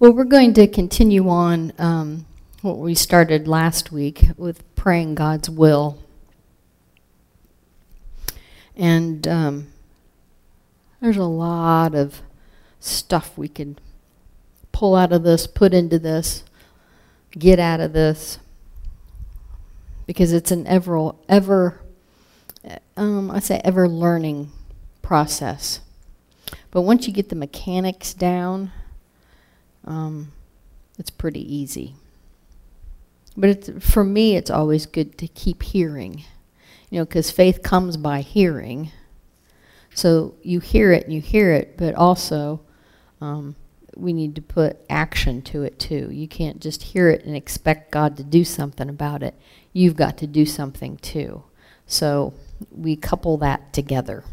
Well, we're going to continue on um, what we started last week with praying God's will. And um, there's a lot of stuff we could pull out of this, put into this, get out of this. Because it's an ever, ever um, I say ever learning process. But once you get the mechanics down, um, it's pretty easy. But for me, it's always good to keep hearing. You know, because faith comes by hearing. So you hear it and you hear it, but also um, we need to put action to it too. You can't just hear it and expect God to do something about it. You've got to do something too. So we couple that together.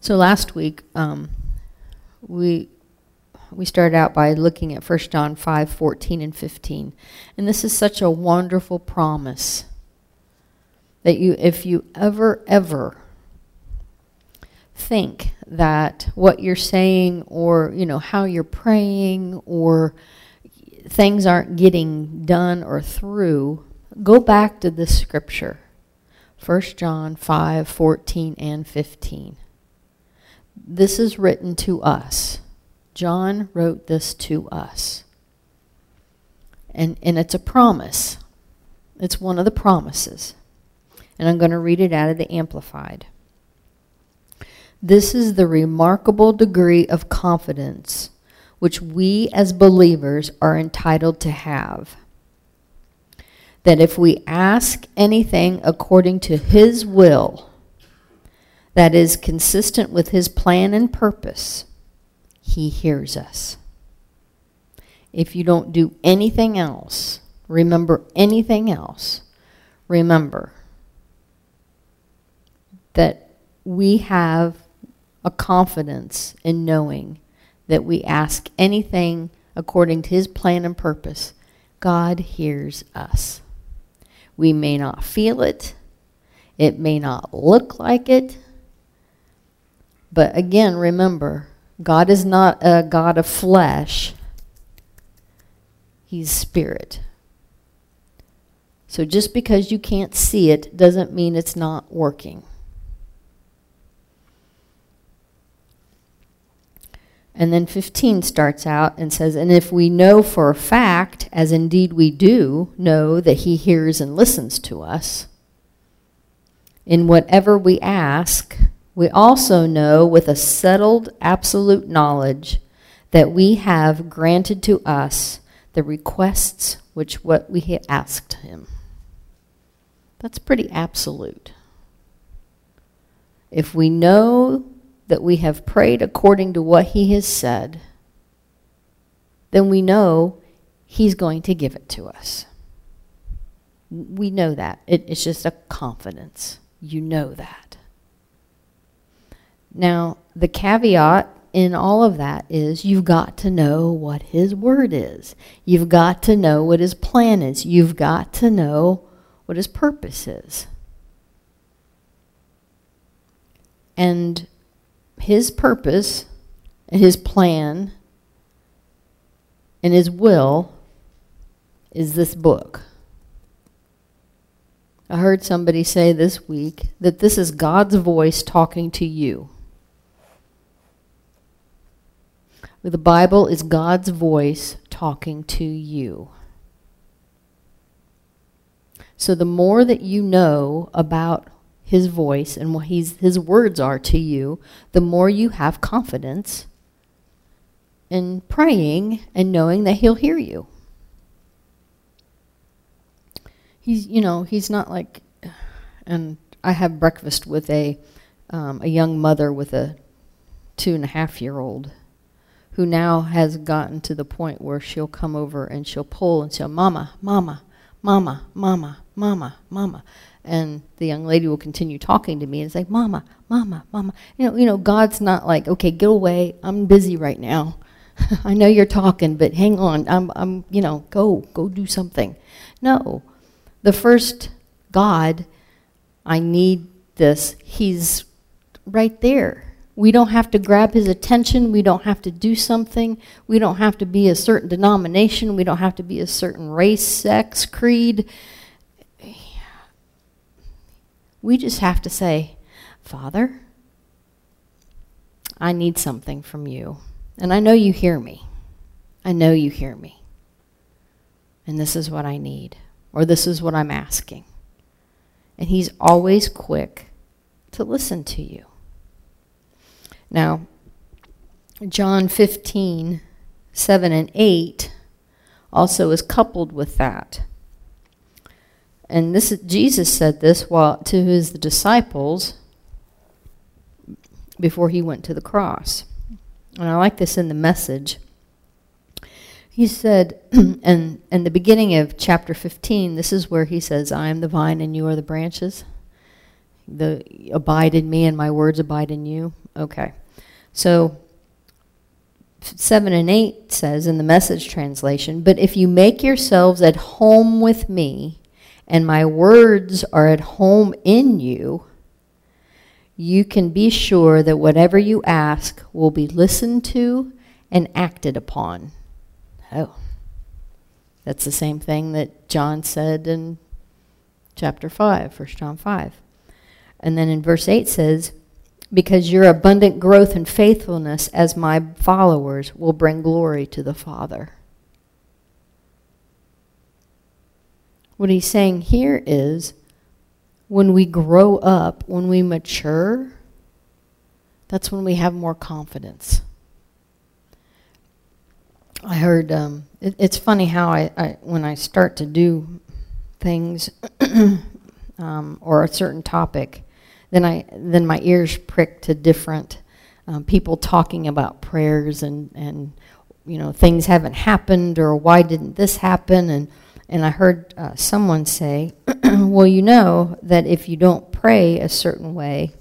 So last week, um, we we started out by looking at 1 John 5, 14 and 15. And this is such a wonderful promise that you, if you ever, ever think that what you're saying or, you know, how you're praying or things aren't getting done or through, go back to this scripture. 1 John 5, 14 and 15. This is written to us. John wrote this to us. And, and it's a promise. It's one of the promises. And I'm going to read it out of the Amplified. This is the remarkable degree of confidence which we as believers are entitled to have. That if we ask anything according to his will, that is consistent with his plan and purpose, he hears us. If you don't do anything else, remember anything else, remember that we have a confidence in knowing that we ask anything according to his plan and purpose, God hears us. We may not feel it. It may not look like it. But again, remember, God is not a God of flesh. He's spirit. So just because you can't see it doesn't mean it's not working. And then 15 starts out and says, And if we know for a fact, as indeed we do, know that he hears and listens to us, in whatever we ask, we also know with a settled absolute knowledge that we have granted to us the requests which what we asked him. That's pretty absolute. If we know that we have prayed according to what he has said, then we know he's going to give it to us. We know that. It, it's just a confidence. You know that. Now, the caveat in all of that is you've got to know what his word is. You've got to know what his plan is. You've got to know what his purpose is. And his purpose and his plan and his will is this book. I heard somebody say this week that this is God's voice talking to you. The Bible is God's voice talking to you. So the more that you know about his voice and what he's, his words are to you, the more you have confidence in praying and knowing that he'll hear you. He's, you know, he's not like, and I have breakfast with a, um, a young mother with a two and a half year old who now has gotten to the point where she'll come over and she'll pull and she'll, Mama, Mama, Mama, Mama, Mama, Mama. And the young lady will continue talking to me and say, Mama, Mama, Mama. You know, you know, God's not like, okay, get away. I'm busy right now. I know you're talking, but hang on. I'm, I'm, you know, go, go do something. No. The first God, I need this, he's right there. We don't have to grab his attention. We don't have to do something. We don't have to be a certain denomination. We don't have to be a certain race, sex, creed. We just have to say, Father, I need something from you. And I know you hear me. I know you hear me. And this is what I need. Or this is what I'm asking. And he's always quick to listen to you. Now, John 15, 7 and 8 also is coupled with that. And this Jesus said this while to his disciples before he went to the cross. And I like this in the message. He said, and in the beginning of chapter 15, this is where he says, I am the vine and you are the branches. The abide in me and my words abide in you. Okay. So 7 and 8 says in the message translation, But if you make yourselves at home with me, and my words are at home in you, you can be sure that whatever you ask will be listened to and acted upon. Oh, that's the same thing that John said in chapter 5, 1 John 5. And then in verse 8 says, because your abundant growth and faithfulness as my followers will bring glory to the Father. What he's saying here is when we grow up, when we mature, that's when we have more confidence. I heard, um, it, it's funny how I, I, when I start to do things um, or a certain topic, then I then my ears pricked to different um, people talking about prayers and and you know things haven't happened or why didn't this happen and and I heard uh, someone say, well, you know that if you don't pray a certain way,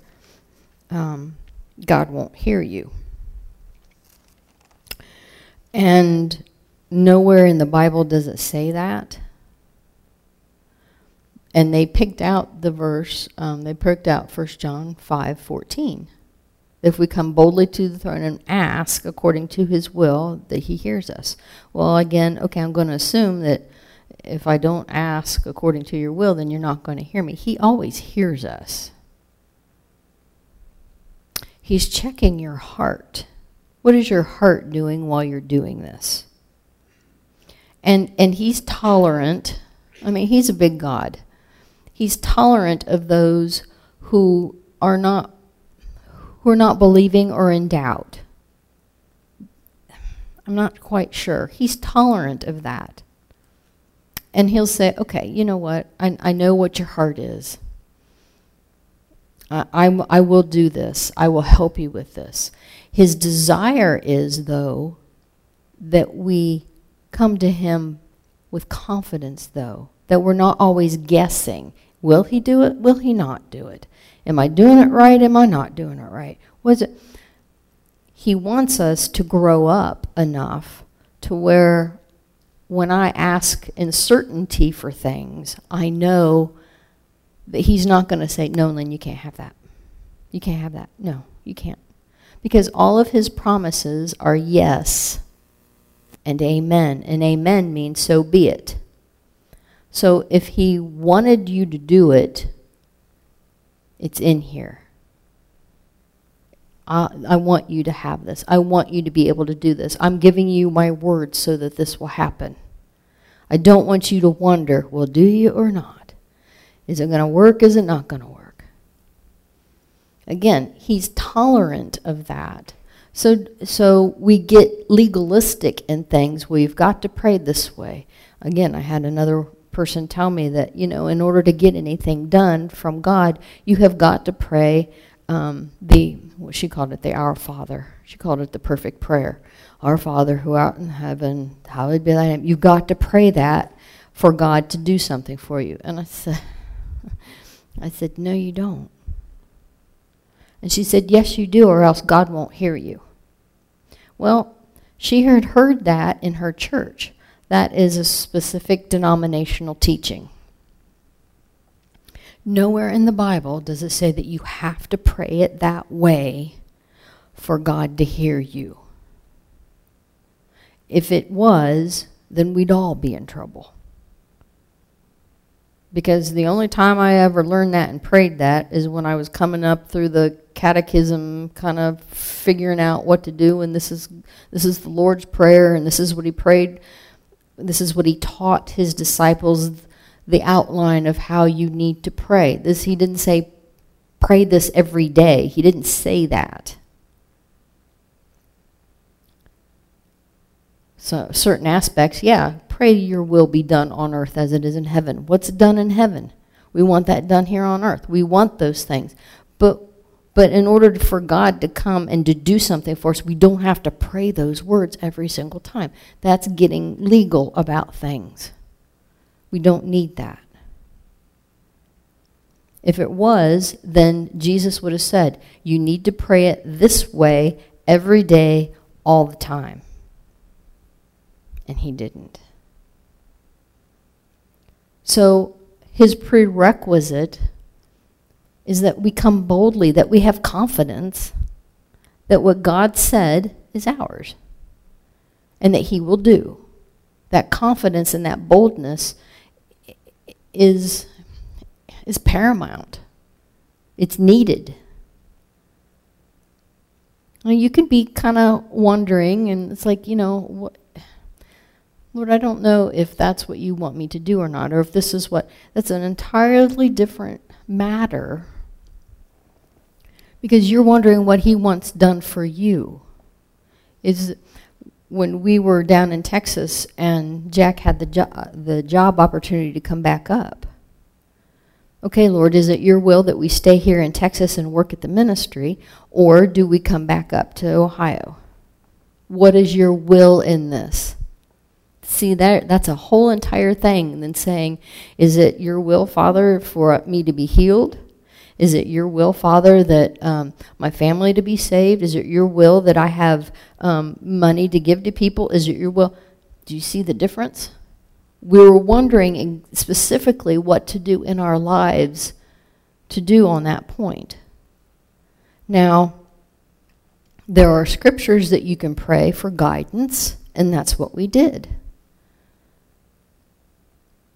um, God won't hear you. And nowhere in the Bible does it say that. And they picked out the verse, um, they picked out 1 John 5, 14. If we come boldly to the throne and ask according to his will, that he hears us. Well, again, okay, I'm going to assume that if I don't ask according to your will, then you're not going to hear me. He always hears us. He's checking your heart. What is your heart doing while you're doing this? And and he's tolerant. I mean, he's a big God. He's tolerant of those who are not who are not believing or in doubt. I'm not quite sure. He's tolerant of that. And he'll say, okay, you know what? I, I know what your heart is. I, I, I will do this. I will help you with this. His desire is, though, that we come to him with confidence, though, that we're not always guessing. Will he do it? Will he not do it? Am I doing it right? Am I not doing it right? Was it? He wants us to grow up enough to where when I ask in certainty for things, I know that he's not going to say, no, Lynn, you can't have that. You can't have that. No, you can't. Because all of his promises are yes and amen. And amen means so be it. So if he wanted you to do it, it's in here. I, I want you to have this. I want you to be able to do this. I'm giving you my word so that this will happen. I don't want you to wonder, well, do you or not? Is it going to work? Is it not going to work? Again, he's tolerant of that. So, so we get legalistic in things. We've got to pray this way. Again, I had another person tell me that, you know, in order to get anything done from God, you have got to pray um, the, what she called it, the Our Father. She called it the perfect prayer. Our Father who art in heaven, hallowed be thy name. You've got to pray that for God to do something for you. And I said, I said, no, you don't. And she said, yes, you do, or else God won't hear you. Well, she had heard that in her church. That is a specific denominational teaching. Nowhere in the Bible does it say that you have to pray it that way for God to hear you. If it was, then we'd all be in trouble. Because the only time I ever learned that and prayed that is when I was coming up through the catechism, kind of figuring out what to do, and this is this is the Lord's Prayer, and this is what he prayed, this is what he taught his disciples, the outline of how you need to pray. This He didn't say, pray this every day. He didn't say that. So certain aspects, yeah, pray your will be done on earth as it is in heaven. What's done in heaven? We want that done here on earth. We want those things. But but in order for God to come and to do something for us, we don't have to pray those words every single time. That's getting legal about things. We don't need that. If it was, then Jesus would have said, you need to pray it this way every day, all the time. And he didn't. So his prerequisite is that we come boldly, that we have confidence that what God said is ours and that he will do. That confidence and that boldness is, is paramount. It's needed. You could be kind of wondering, and it's like, you know, what, Lord, I don't know if that's what you want me to do or not, or if this is what, that's an entirely different matter because you're wondering what he wants done for you. Is when we were down in Texas and Jack had the, jo the job opportunity to come back up. Okay, Lord, is it your will that we stay here in Texas and work at the ministry, or do we come back up to Ohio? What is your will in this? See, that that's a whole entire thing than saying, is it your will, Father, for me to be healed? Is it your will, Father, that um, my family to be saved? Is it your will that I have um, money to give to people? Is it your will? Do you see the difference? We were wondering specifically what to do in our lives to do on that point. Now, there are scriptures that you can pray for guidance, and that's what we did.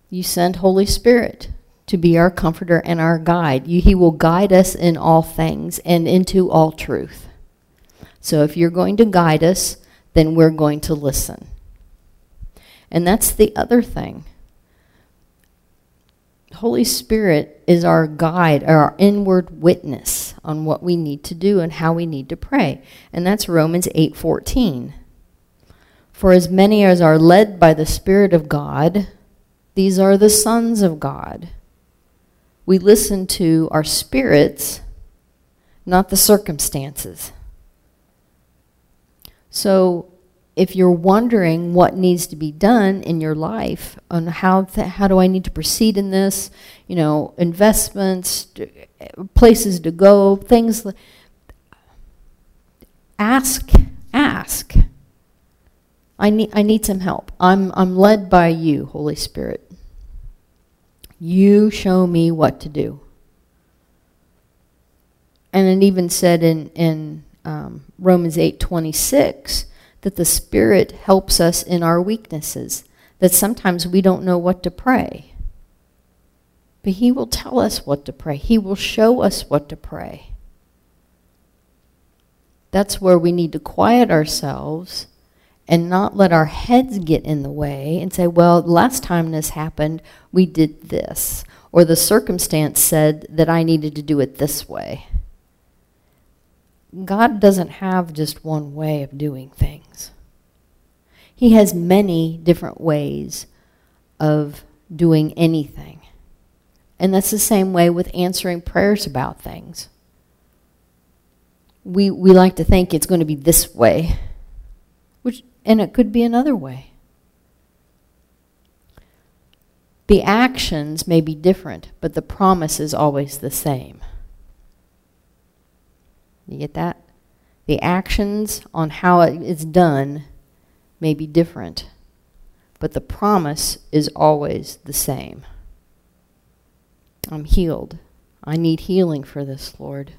You send Holy Spirit to be our comforter and our guide. He will guide us in all things and into all truth. So if you're going to guide us, then we're going to listen. And that's the other thing. Holy Spirit is our guide, our inward witness on what we need to do and how we need to pray. And that's Romans 8:14. For as many as are led by the Spirit of God, these are the sons of God we listen to our spirits, not the circumstances. So if you're wondering what needs to be done in your life on how how do I need to proceed in this, you know, investments, places to go, things ask ask. I need I need some help. I'm I'm led by you, Holy Spirit. You show me what to do. And it even said in, in um, Romans 8.26 that the Spirit helps us in our weaknesses, that sometimes we don't know what to pray. But he will tell us what to pray. He will show us what to pray. That's where we need to quiet ourselves and not let our heads get in the way and say, well, last time this happened, we did this. Or the circumstance said that I needed to do it this way. God doesn't have just one way of doing things. He has many different ways of doing anything. And that's the same way with answering prayers about things. We, we like to think it's going to be this way, and it could be another way. The actions may be different, but the promise is always the same. You get that? The actions on how it is done may be different, but the promise is always the same. I'm healed. I need healing for this, Lord.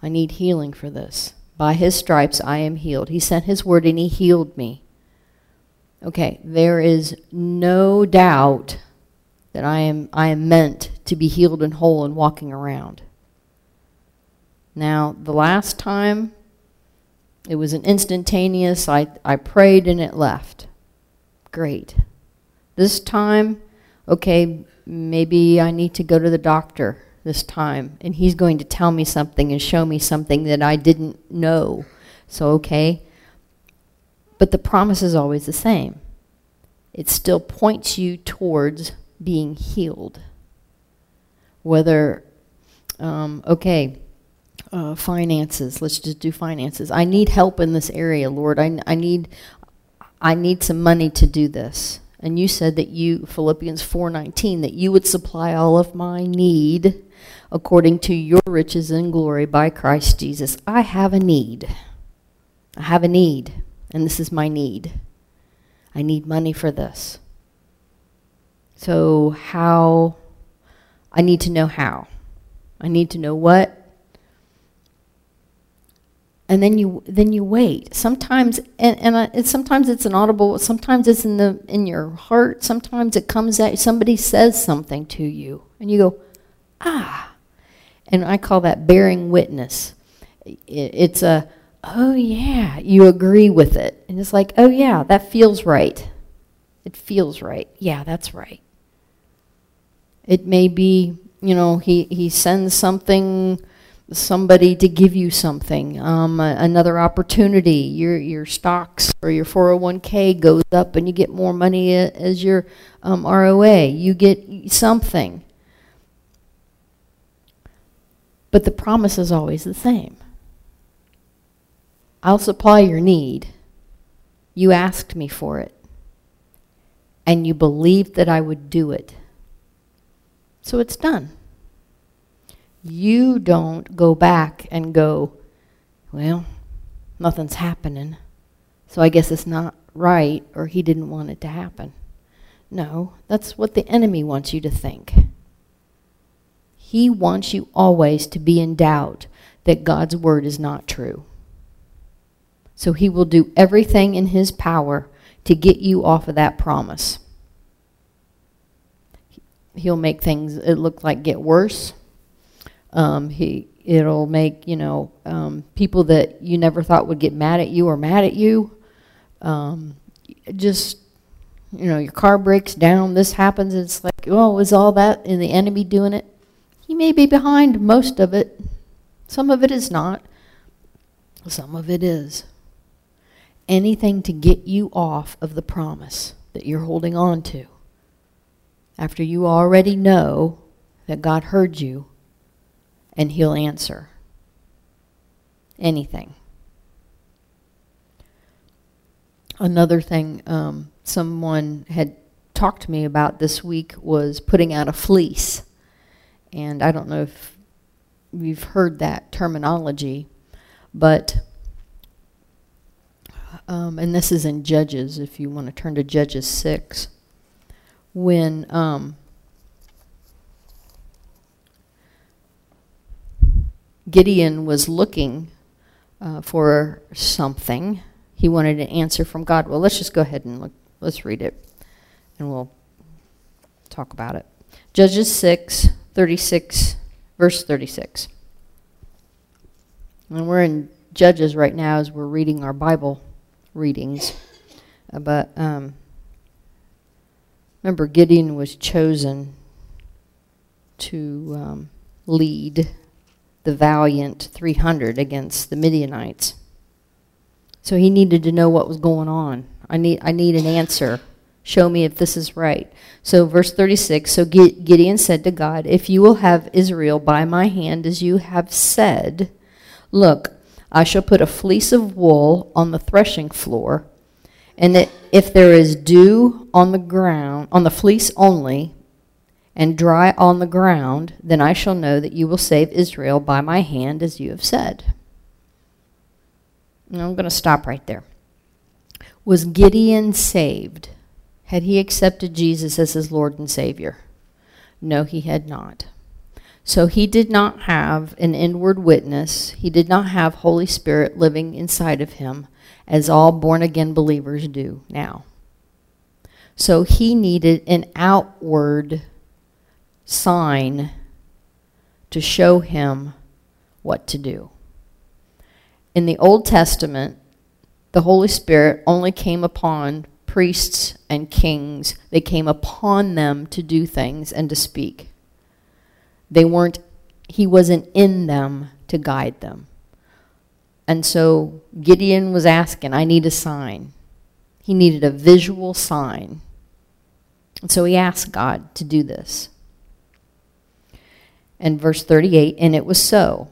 I need healing for this By his stripes I am healed. He sent his word and he healed me. Okay, there is no doubt that I am I am meant to be healed and whole and walking around. Now, the last time it was an instantaneous I I prayed and it left. Great. This time, okay, maybe I need to go to the doctor this time and he's going to tell me something and show me something that I didn't know. So okay. But the promise is always the same. It still points you towards being healed. Whether, um, okay, uh, finances, let's just do finances. I need help in this area, Lord. I, I need I need some money to do this. And you said that you, Philippians 4.19, that you would supply all of my need according to your riches and glory by Christ Jesus. I have a need. I have a need, and this is my need. I need money for this. So how, I need to know how. I need to know what. And then you then you wait. Sometimes and and I, sometimes it's an audible. Sometimes it's in the in your heart. Sometimes it comes out. Somebody says something to you, and you go, ah. And I call that bearing witness. It's a oh yeah, you agree with it. And it's like, oh yeah, that feels right. It feels right. Yeah, that's right. It may be, you know, he, he sends something, somebody to give you something, um, another opportunity. Your, your stocks or your 401k goes up and you get more money as your um, ROA. You get something. But the promise is always the same. I'll supply your need. You asked me for it. And you believed that I would do it. So it's done. You don't go back and go, well, nothing's happening. So I guess it's not right or he didn't want it to happen. No, that's what the enemy wants you to think. He wants you always to be in doubt that God's word is not true. So he will do everything in his power to get you off of that promise. He'll make things it look like get worse. Um, he it'll make, you know, um, people that you never thought would get mad at you or mad at you. Um, just you know, your car breaks down, this happens, it's like, oh, is all that in the enemy doing it? He may be behind most of it. Some of it is not. Some of it is anything to get you off of the promise that you're holding on to. After you already know that God heard you and he'll answer. Anything. Another thing um, someone had talked to me about this week was putting out a fleece. And I don't know if you've heard that terminology, but um, and this is in Judges, if you want to turn to Judges 6, when um, Gideon was looking uh, for something, he wanted an answer from God. Well, let's just go ahead and look. Let's read it, and we'll talk about it. Judges 6, 36, verse 36. And we're in Judges right now as we're reading our Bible readings. Uh, but um, remember, Gideon was chosen to um, lead the valiant 300 against the Midianites. So he needed to know what was going on. I need I need an answer. Show me if this is right. So verse 36, so Gideon said to God, If you will have Israel by my hand as you have said, look, I shall put a fleece of wool on the threshing floor, and if there is dew on the ground, on the fleece only, and dry on the ground, then I shall know that you will save Israel by my hand, as you have said. And I'm going to stop right there. Was Gideon saved? Had he accepted Jesus as his Lord and Savior? No, he had not. So he did not have an inward witness. He did not have Holy Spirit living inside of him as all born-again believers do now. So he needed an outward sign to show him what to do. In the Old Testament, the Holy Spirit only came upon priests and kings. They came upon them to do things and to speak. They weren't, he wasn't in them to guide them. And so Gideon was asking, I need a sign. He needed a visual sign. And so he asked God to do this. And verse 38, and it was so.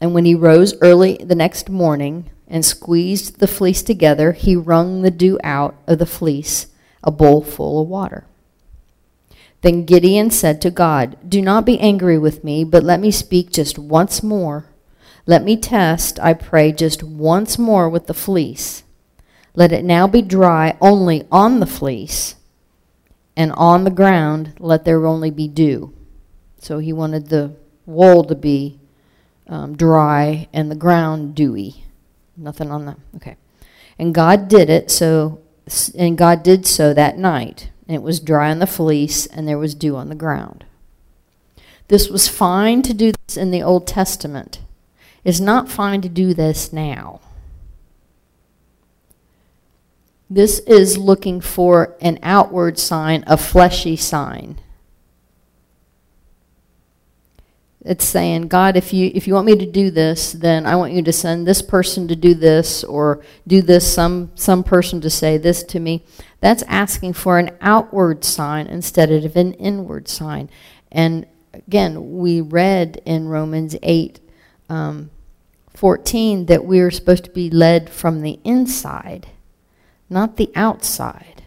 And when he rose early the next morning and squeezed the fleece together, he wrung the dew out of the fleece, a bowl full of water. Then Gideon said to God, Do not be angry with me, but let me speak just once more. Let me test, I pray, just once more with the fleece. Let it now be dry only on the fleece, and on the ground let there only be dew. So he wanted the wool to be um, dry and the ground dewy. Nothing on that. Okay. And God did it so, and God did so that night. And it was dry on the fleece, and there was dew on the ground. This was fine to do this in the Old Testament. It's not fine to do this now. This is looking for an outward sign, a fleshy sign. It's saying, God, if you if you want me to do this, then I want you to send this person to do this or do this some some person to say this to me. That's asking for an outward sign instead of an inward sign. And again, we read in Romans 8, um, 14 that we're supposed to be led from the inside, not the outside.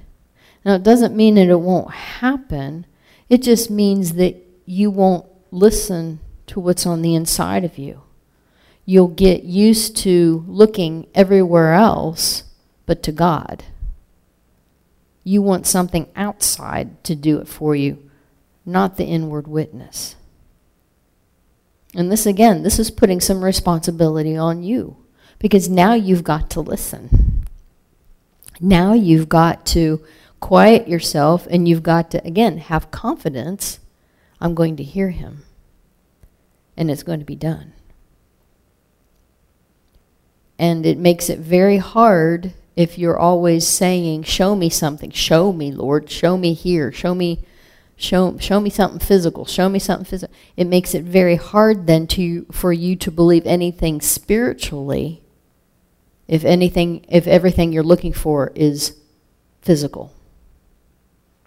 Now, it doesn't mean that it won't happen. It just means that you won't listen to what's on the inside of you. You'll get used to looking everywhere else but to God. You want something outside to do it for you, not the inward witness. And this again, this is putting some responsibility on you because now you've got to listen. Now you've got to quiet yourself and you've got to, again, have confidence. I'm going to hear him and it's going to be done. And it makes it very hard if you're always saying, show me something, show me, Lord, show me here, show me, show, show me something physical, show me something physical. It makes it very hard then to for you to believe anything spiritually if anything, if everything you're looking for is physical.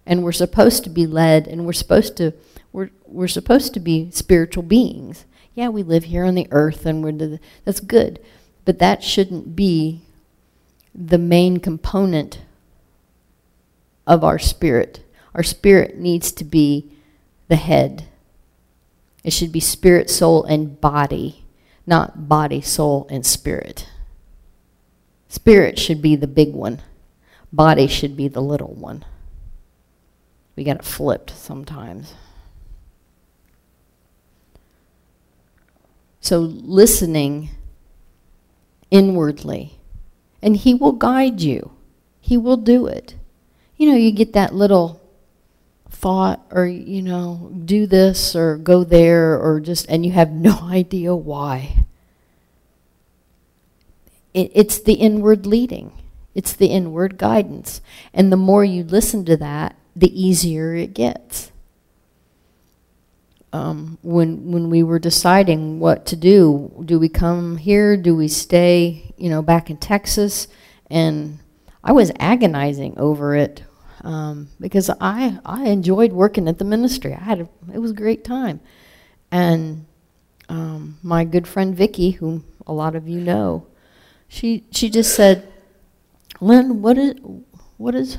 And we're supposed to be led and we're supposed to we're, we're supposed to be spiritual beings. Yeah, we live here on the earth and we're the, that's good. But that shouldn't be the main component of our spirit. Our spirit needs to be the head. It should be spirit, soul, and body, not body, soul, and spirit. Spirit should be the big one. Body should be the little one. We got it flipped sometimes. So listening inwardly. And he will guide you. He will do it. You know, you get that little thought or, you know, do this or go there or just, and you have no idea why. It, it's the inward leading. It's the inward guidance. And the more you listen to that, the easier it gets um, when when we were deciding what to do. Do we come here? Do we stay, you know, back in Texas? And I was agonizing over it um, because I I enjoyed working at the ministry. I had a, it was a great time, and um, my good friend Vicky, whom a lot of you know, she she just said, "Lynn, what is what is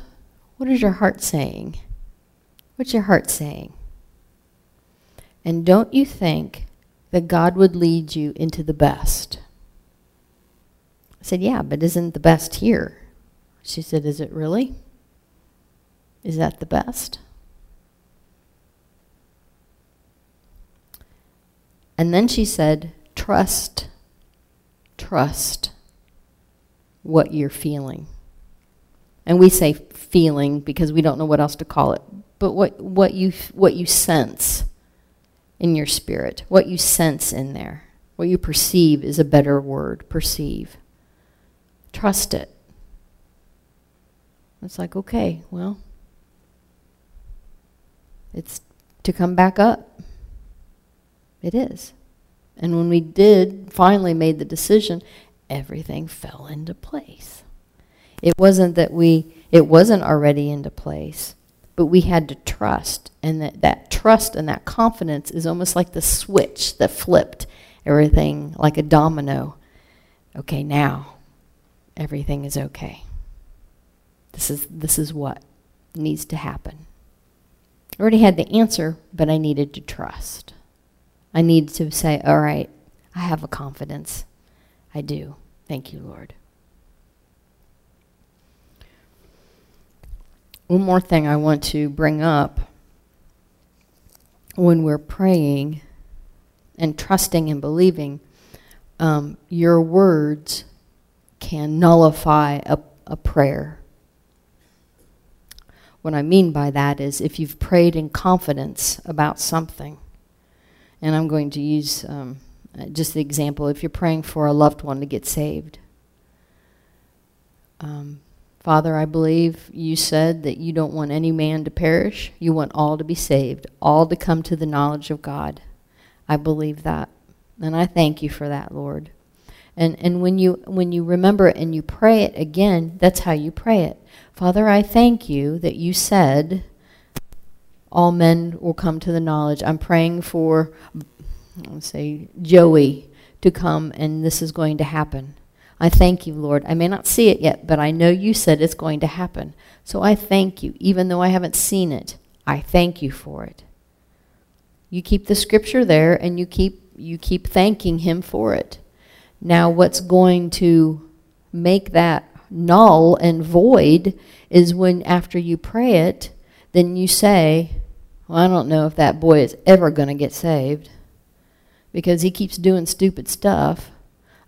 what is your heart saying? What's your heart saying?" And don't you think that God would lead you into the best? I said, yeah, but isn't the best here? She said, is it really? Is that the best? And then she said, trust, trust what you're feeling. And we say feeling because we don't know what else to call it. But what, what, you, what you sense in your spirit, what you sense in there, what you perceive is a better word, perceive. Trust it. It's like, okay, well, it's to come back up. It is. And when we did, finally made the decision, everything fell into place. It wasn't that we, it wasn't already into place, but we had to trust. And that, that trust and that confidence is almost like the switch that flipped everything like a domino. Okay, now everything is okay. This is, this is what needs to happen. I already had the answer, but I needed to trust. I needed to say, all right, I have a confidence. I do. Thank you, Lord. One more thing I want to bring up when we're praying and trusting and believing, um, your words can nullify a, a prayer. What I mean by that is if you've prayed in confidence about something, and I'm going to use um, just the example, if you're praying for a loved one to get saved. Um, Father, I believe you said that you don't want any man to perish. You want all to be saved, all to come to the knowledge of God. I believe that. And I thank you for that, Lord. And and when you when you remember it and you pray it again, that's how you pray it. Father, I thank you that you said all men will come to the knowledge. I'm praying for let's say Joey to come and this is going to happen. I thank you, Lord. I may not see it yet, but I know you said it's going to happen. So I thank you, even though I haven't seen it. I thank you for it. You keep the scripture there and you keep you keep thanking him for it. Now what's going to make that null and void is when after you pray it, then you say, well, I don't know if that boy is ever going to get saved because he keeps doing stupid stuff.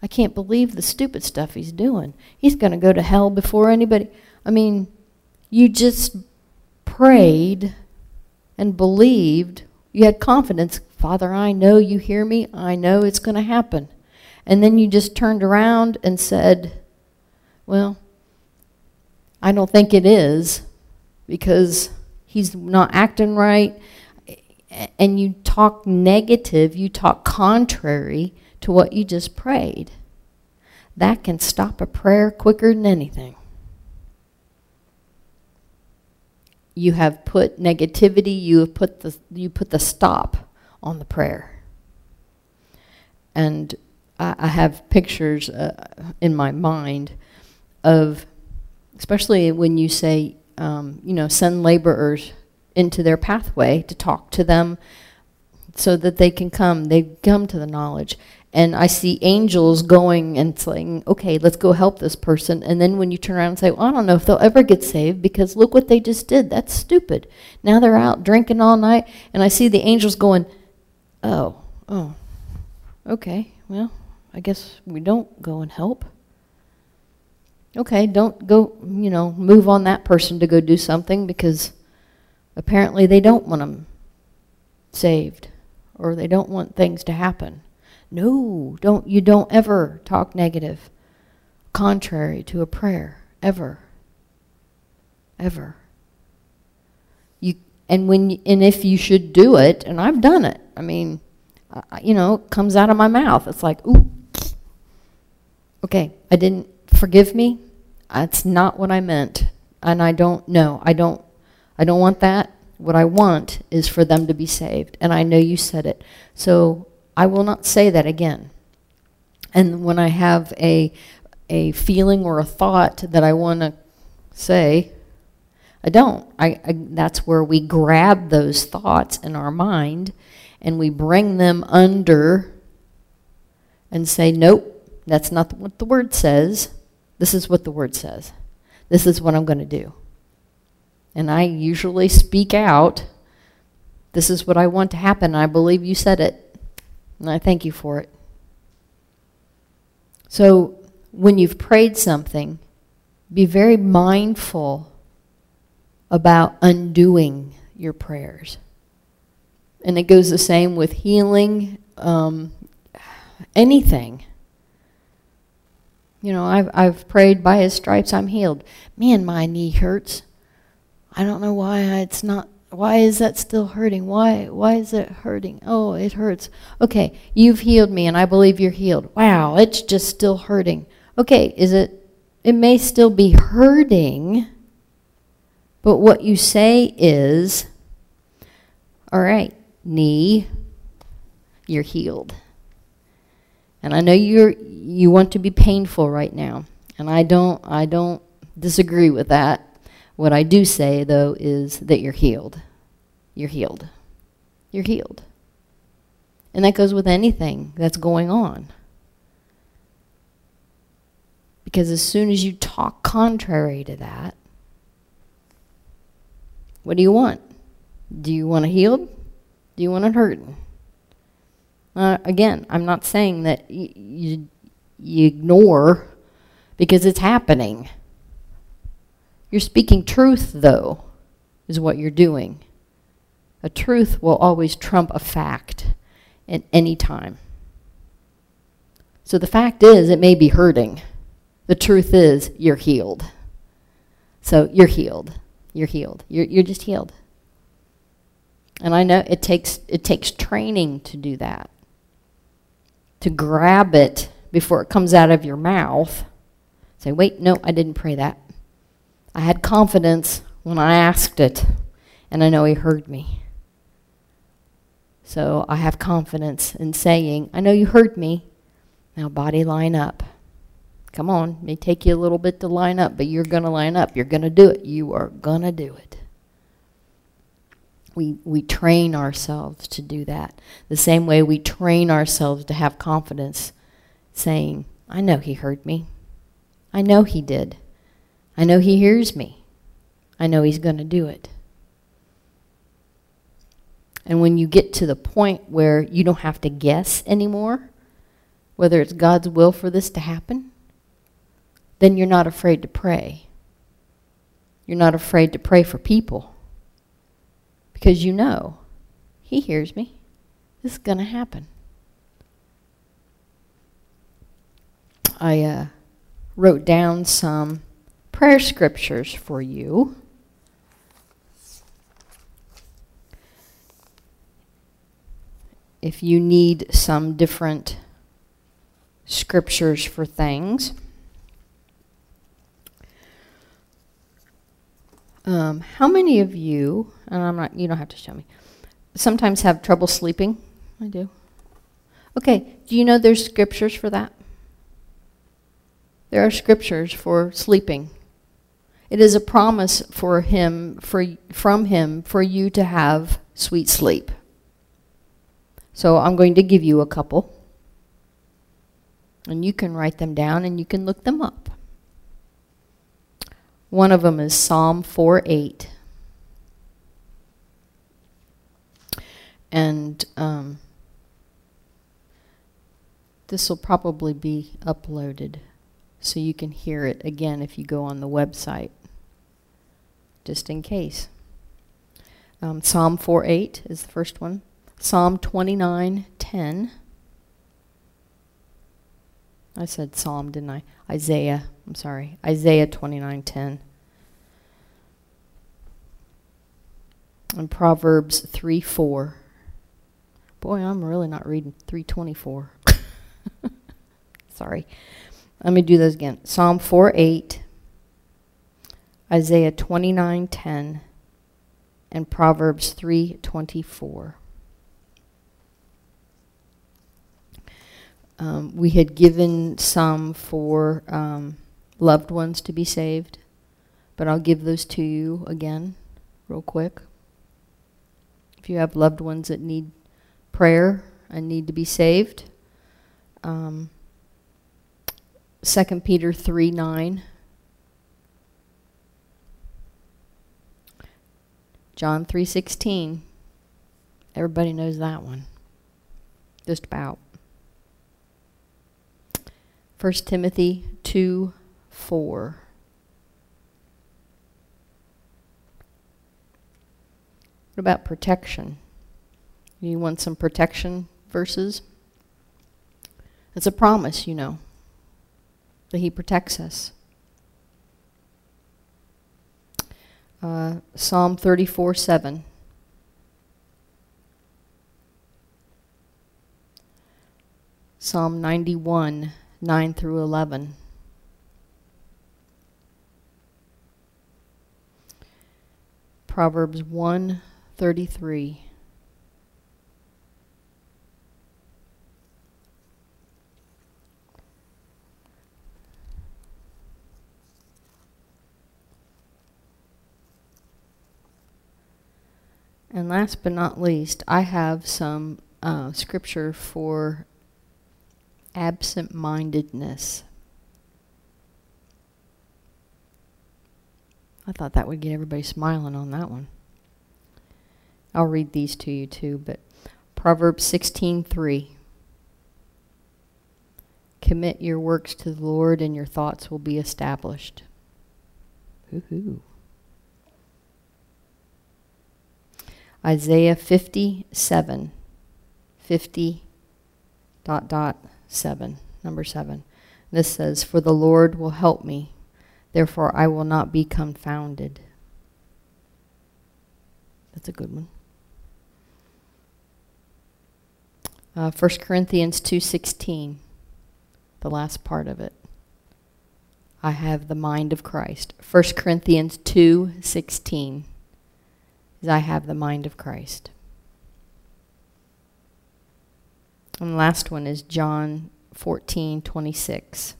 I can't believe the stupid stuff he's doing. He's going to go to hell before anybody. I mean, you just prayed and believed you had confidence, Father, I know you hear me. I know it's going to happen. And then you just turned around and said, well, I don't think it is because he's not acting right. And you talk negative, you talk contrary to what you just prayed. That can stop a prayer quicker than anything. you have put negativity, you have put the you put the stop on the prayer. And I, I have pictures uh, in my mind of, especially when you say, um, you know, send laborers into their pathway to talk to them so that they can come, they come to the knowledge and I see angels going and saying, okay, let's go help this person. And then when you turn around and say, well, I don't know if they'll ever get saved because look what they just did. That's stupid. Now they're out drinking all night. And I see the angels going, oh, oh, okay, well, I guess we don't go and help. Okay, don't go, you know, move on that person to go do something because apparently they don't want them saved or they don't want things to happen. No, don't you don't ever talk negative contrary to a prayer ever. Ever. You and when and if you should do it, and I've done it. I mean, you know, it comes out of my mouth. It's like, ooh. Okay, I didn't forgive me. That's not what I meant. And I don't know. I don't I don't want that. What I want is for them to be saved. And I know you said it. So I will not say that again. And when I have a a feeling or a thought that I want to say, I don't. I, I, that's where we grab those thoughts in our mind and we bring them under and say, nope, that's not what the word says. This is what the word says. This is what I'm going to do. And I usually speak out, this is what I want to happen. I believe you said it. And I thank you for it. So when you've prayed something, be very mindful about undoing your prayers. And it goes the same with healing, um, anything. You know, I've, I've prayed by his stripes I'm healed. Man, my knee hurts. I don't know why it's not, why is that still hurting? Why, why is it hurting? Oh, it hurts. Okay, you've healed me and I believe you're healed. Wow, it's just still hurting. Okay, is it, it may still be hurting, but what you say is, all right, knee, you're healed. And I know you're you want to be painful right now. And I don't I don't disagree with that. What I do say though is that you're healed. You're healed. You're healed. And that goes with anything that's going on. Because as soon as you talk contrary to that, what do you want? Do you want it healed? Do you want it hurting? Uh, again, I'm not saying that you you ignore because it's happening. You're speaking truth, though, is what you're doing. A truth will always trump a fact at any time. So the fact is, it may be hurting. The truth is, you're healed. So you're healed. You're healed. You're, you're just healed. And I know it takes it takes training to do that. To grab it before it comes out of your mouth. Say, wait, no, I didn't pray that. I had confidence when I asked it, and I know he heard me. So I have confidence in saying, I know you heard me. Now body line up. Come on, it may take you a little bit to line up, but you're going to line up. You're going to do it. You are going to do it. We, we train ourselves to do that. The same way we train ourselves to have confidence saying, I know he heard me. I know he did. I know he hears me. I know he's going to do it. And when you get to the point where you don't have to guess anymore, whether it's God's will for this to happen, then you're not afraid to pray. You're not afraid to pray for people. Because you know, he hears me. This is going to happen. I uh, wrote down some prayer scriptures for you. If you need some different scriptures for things. Um, how many of you, and I'm not, you don't have to show me, sometimes have trouble sleeping? I do. Okay, do you know there's scriptures for that? There are scriptures for sleeping. It is a promise for him, for, from him, for you to have sweet sleep. So I'm going to give you a couple. And you can write them down and you can look them up. One of them is Psalm 4:8. And um, this will probably be uploaded so you can hear it again if you go on the website, just in case. Um, Psalm 4.8 is the first one. Psalm 29.10. I said Psalm, didn't I? Isaiah, I'm sorry. Isaiah 29.10. And Proverbs 3.4. Boy, I'm really not reading 324. sorry. Let me do those again. Psalm 4, 8, Isaiah 29, 10, and Proverbs 3, Um, we had given some for um, loved ones to be saved, but I'll give those to you again real quick. If you have loved ones that need prayer and need to be saved, um, 2 Peter 3, 9. John 3.16. Everybody knows that one. Just about. 1 Timothy 2, 4. What about protection? You want some protection verses? It's a promise, you know, that he protects us. Uh, Psalm 34, 7. Psalm 91, 9 through 11. Proverbs 1, 33. And last but not least, I have some uh, scripture for absent-mindedness. I thought that would get everybody smiling on that one. I'll read these to you too, but Proverbs 16:3 Commit your works to the Lord and your thoughts will be established. Hoo-hoo. Isaiah 57, 50 dot dot 7, number 7. This says, For the Lord will help me, therefore I will not be confounded. That's a good one. Uh, 1 Corinthians 2.16, the last part of it. I have the mind of Christ. 1 Corinthians 2.16 is I have the mind of Christ. And the last one is John 14:26.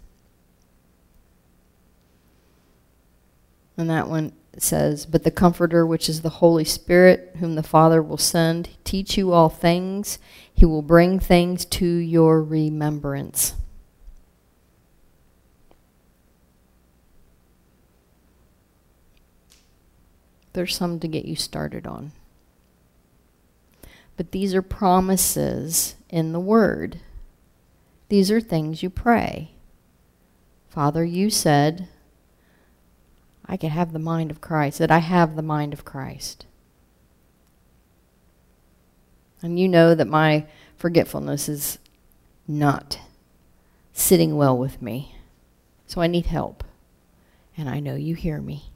And that one says, But the Comforter, which is the Holy Spirit, whom the Father will send, teach you all things. He will bring things to your remembrance. There's some to get you started on. But these are promises in the Word. These are things you pray. Father, you said I could have the mind of Christ, that I have the mind of Christ. And you know that my forgetfulness is not sitting well with me. So I need help. And I know you hear me.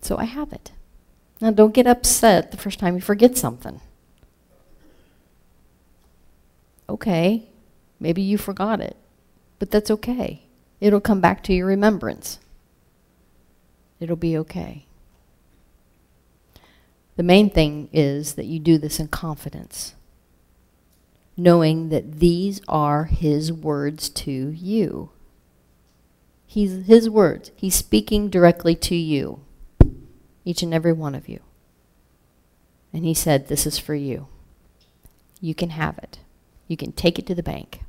So I have it. Now don't get upset the first time you forget something. Okay, maybe you forgot it, but that's okay. It'll come back to your remembrance. It'll be okay. The main thing is that you do this in confidence, knowing that these are his words to you. He's his words. He's speaking directly to you each and every one of you. And he said, this is for you. You can have it. You can take it to the bank.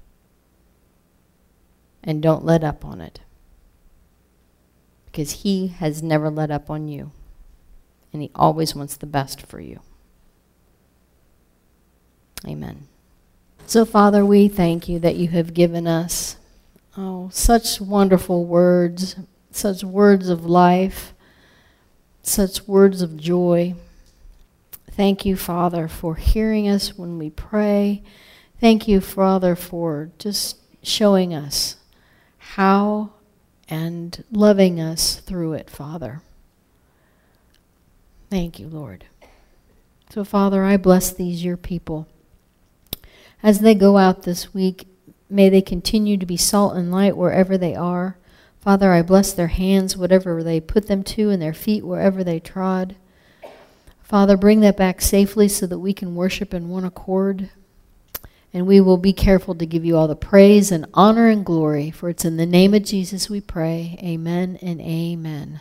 And don't let up on it. Because he has never let up on you. And he always wants the best for you. Amen. So, Father, we thank you that you have given us, oh, such wonderful words, such words of life, such words of joy. Thank you, Father, for hearing us when we pray. Thank you, Father, for just showing us how and loving us through it, Father. Thank you, Lord. So, Father, I bless these, your people. As they go out this week, may they continue to be salt and light wherever they are. Father, I bless their hands, whatever they put them to, and their feet, wherever they trod. Father, bring that back safely so that we can worship in one accord. And we will be careful to give you all the praise and honor and glory, for it's in the name of Jesus we pray. Amen and amen.